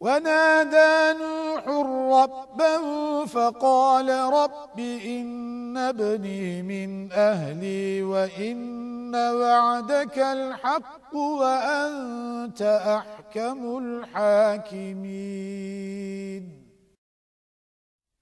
ونادى نوح ربه فقال رب إن ابني من أهلي وإن وعدك الحق وأنت أحكم الحاكمين.